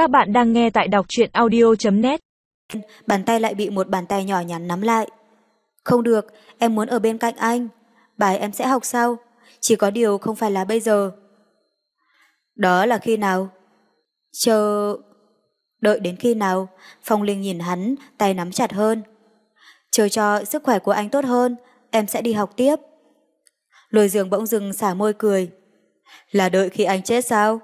Các bạn đang nghe tại đọc truyện audio.net Bàn tay lại bị một bàn tay nhỏ nhắn nắm lại. Không được, em muốn ở bên cạnh anh. Bài em sẽ học sau. Chỉ có điều không phải là bây giờ. Đó là khi nào? Chờ... Đợi đến khi nào? Phong Linh nhìn hắn, tay nắm chặt hơn. Chờ cho sức khỏe của anh tốt hơn, em sẽ đi học tiếp. Lôi giường bỗng dừng xả môi cười. Là đợi khi anh chết sao?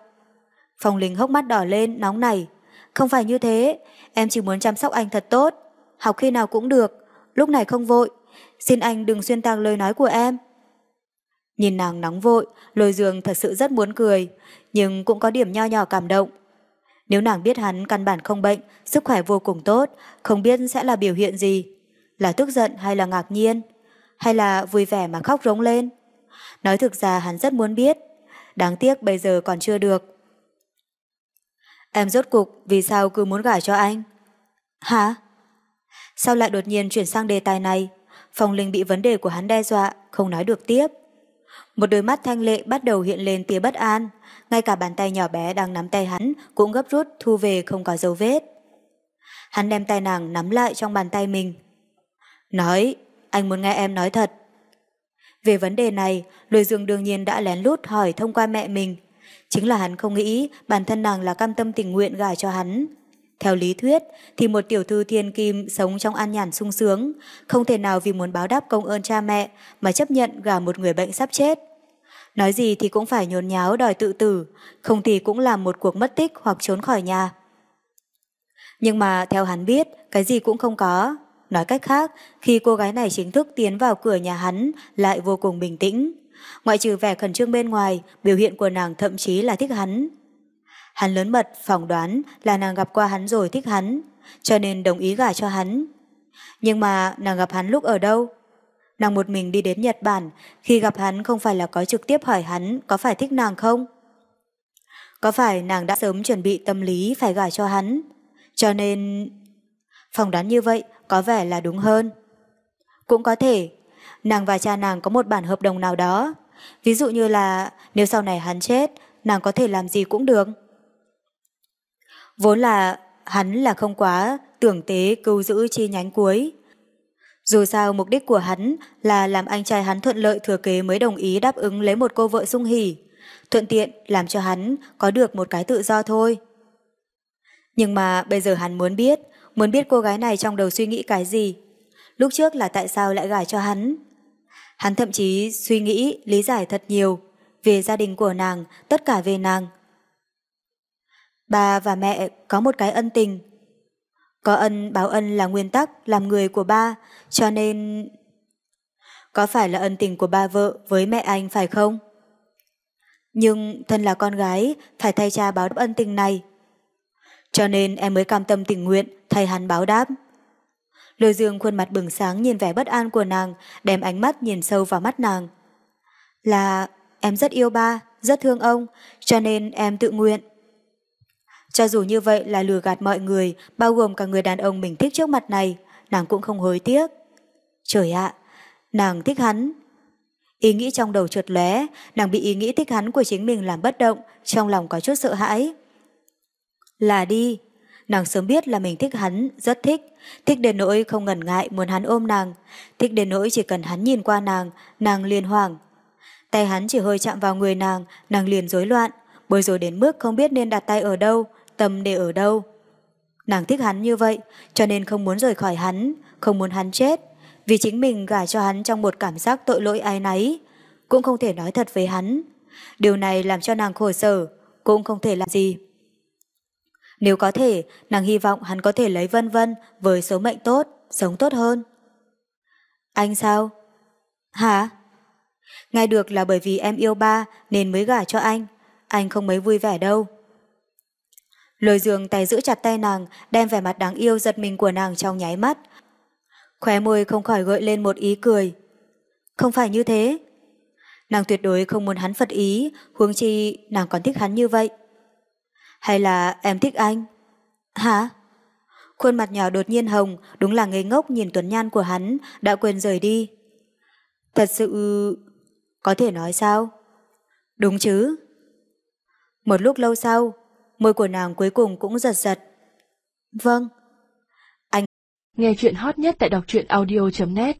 Phong Linh hốc mắt đỏ lên, nóng nảy. Không phải như thế, em chỉ muốn chăm sóc anh thật tốt. Học khi nào cũng được, lúc này không vội. Xin anh đừng xuyên tạc lời nói của em. Nhìn nàng nóng vội, lôi dương thật sự rất muốn cười, nhưng cũng có điểm nho nhỏ cảm động. Nếu nàng biết hắn căn bản không bệnh, sức khỏe vô cùng tốt, không biết sẽ là biểu hiện gì. Là tức giận hay là ngạc nhiên? Hay là vui vẻ mà khóc rống lên? Nói thực ra hắn rất muốn biết. Đáng tiếc bây giờ còn chưa được. Em rốt cục vì sao cứ muốn gả cho anh? Hả? Sao lại đột nhiên chuyển sang đề tài này? Phong Linh bị vấn đề của hắn đe dọa, không nói được tiếp. Một đôi mắt thanh lệ bắt đầu hiện lên tia bất an, ngay cả bàn tay nhỏ bé đang nắm tay hắn cũng gấp rút thu về không có dấu vết. Hắn đem tay nàng nắm lại trong bàn tay mình. Nói, anh muốn nghe em nói thật. Về vấn đề này, Lôi Dương đương nhiên đã lén lút hỏi thông qua mẹ mình. Chính là hắn không nghĩ bản thân nàng là cam tâm tình nguyện gả cho hắn. Theo lý thuyết, thì một tiểu thư thiên kim sống trong an nhàn sung sướng, không thể nào vì muốn báo đáp công ơn cha mẹ mà chấp nhận gả một người bệnh sắp chết. Nói gì thì cũng phải nhốn nháo đòi tự tử, không thì cũng làm một cuộc mất tích hoặc trốn khỏi nhà. Nhưng mà theo hắn biết, cái gì cũng không có. Nói cách khác, khi cô gái này chính thức tiến vào cửa nhà hắn lại vô cùng bình tĩnh. Ngoại trừ vẻ khẩn trương bên ngoài, biểu hiện của nàng thậm chí là thích hắn. Hắn lớn mật phỏng đoán là nàng gặp qua hắn rồi thích hắn, cho nên đồng ý gả cho hắn. Nhưng mà nàng gặp hắn lúc ở đâu? Nàng một mình đi đến Nhật Bản, khi gặp hắn không phải là có trực tiếp hỏi hắn có phải thích nàng không? Có phải nàng đã sớm chuẩn bị tâm lý phải gả cho hắn? Cho nên... Phỏng đoán như vậy có vẻ là đúng hơn. Cũng có thể, nàng và cha nàng có một bản hợp đồng nào đó. Ví dụ như là nếu sau này hắn chết, nàng có thể làm gì cũng được. Vốn là hắn là không quá tưởng tế cứu giữ chi nhánh cuối. Dù sao mục đích của hắn là làm anh trai hắn thuận lợi thừa kế mới đồng ý đáp ứng lấy một cô vợ sung hỉ, thuận tiện làm cho hắn có được một cái tự do thôi. Nhưng mà bây giờ hắn muốn biết, muốn biết cô gái này trong đầu suy nghĩ cái gì. Lúc trước là tại sao lại gả cho hắn. Hắn thậm chí suy nghĩ, lý giải thật nhiều về gia đình của nàng, tất cả về nàng. Ba và mẹ có một cái ân tình. Có ân báo ân là nguyên tắc làm người của ba, cho nên... Có phải là ân tình của ba vợ với mẹ anh phải không? Nhưng thân là con gái, phải thay cha báo đáp ân tình này. Cho nên em mới cam tâm tình nguyện thay hắn báo đáp. Lôi dương khuôn mặt bừng sáng nhìn vẻ bất an của nàng, đem ánh mắt nhìn sâu vào mắt nàng. Là em rất yêu ba, rất thương ông, cho nên em tự nguyện. Cho dù như vậy là lừa gạt mọi người, bao gồm cả người đàn ông mình thích trước mặt này, nàng cũng không hối tiếc. Trời ạ, nàng thích hắn. Ý nghĩ trong đầu trượt lóe, nàng bị ý nghĩ thích hắn của chính mình làm bất động, trong lòng có chút sợ hãi. Là đi, nàng sớm biết là mình thích hắn, rất thích, thích đến nỗi không ngần ngại muốn hắn ôm nàng, thích đến nỗi chỉ cần hắn nhìn qua nàng, nàng liền hoảng. Tay hắn chỉ hơi chạm vào người nàng, nàng liền rối loạn, bối rối đến mức không biết nên đặt tay ở đâu, tâm để ở đâu. Nàng thích hắn như vậy, cho nên không muốn rời khỏi hắn, không muốn hắn chết, vì chính mình gả cho hắn trong một cảm giác tội lỗi ai nấy, cũng không thể nói thật với hắn. Điều này làm cho nàng khổ sở, cũng không thể làm gì. Nếu có thể, nàng hy vọng hắn có thể lấy vân vân với số mệnh tốt, sống tốt hơn. Anh sao? Hả? Ngay được là bởi vì em yêu ba nên mới gả cho anh. Anh không mấy vui vẻ đâu. Lôi dương tay giữ chặt tay nàng, đem vẻ mặt đáng yêu giật mình của nàng trong nháy mắt. Khóe môi không khỏi gợi lên một ý cười. Không phải như thế. Nàng tuyệt đối không muốn hắn phật ý, huống chi nàng còn thích hắn như vậy. Hay là em thích anh? Hả? Khuôn mặt nhỏ đột nhiên hồng, đúng là ngây ngốc nhìn tuấn nhan của hắn, đã quên rời đi. Thật sự... có thể nói sao? Đúng chứ? Một lúc lâu sau, môi của nàng cuối cùng cũng giật giật. Vâng. anh Nghe chuyện hot nhất tại đọc truyện audio.net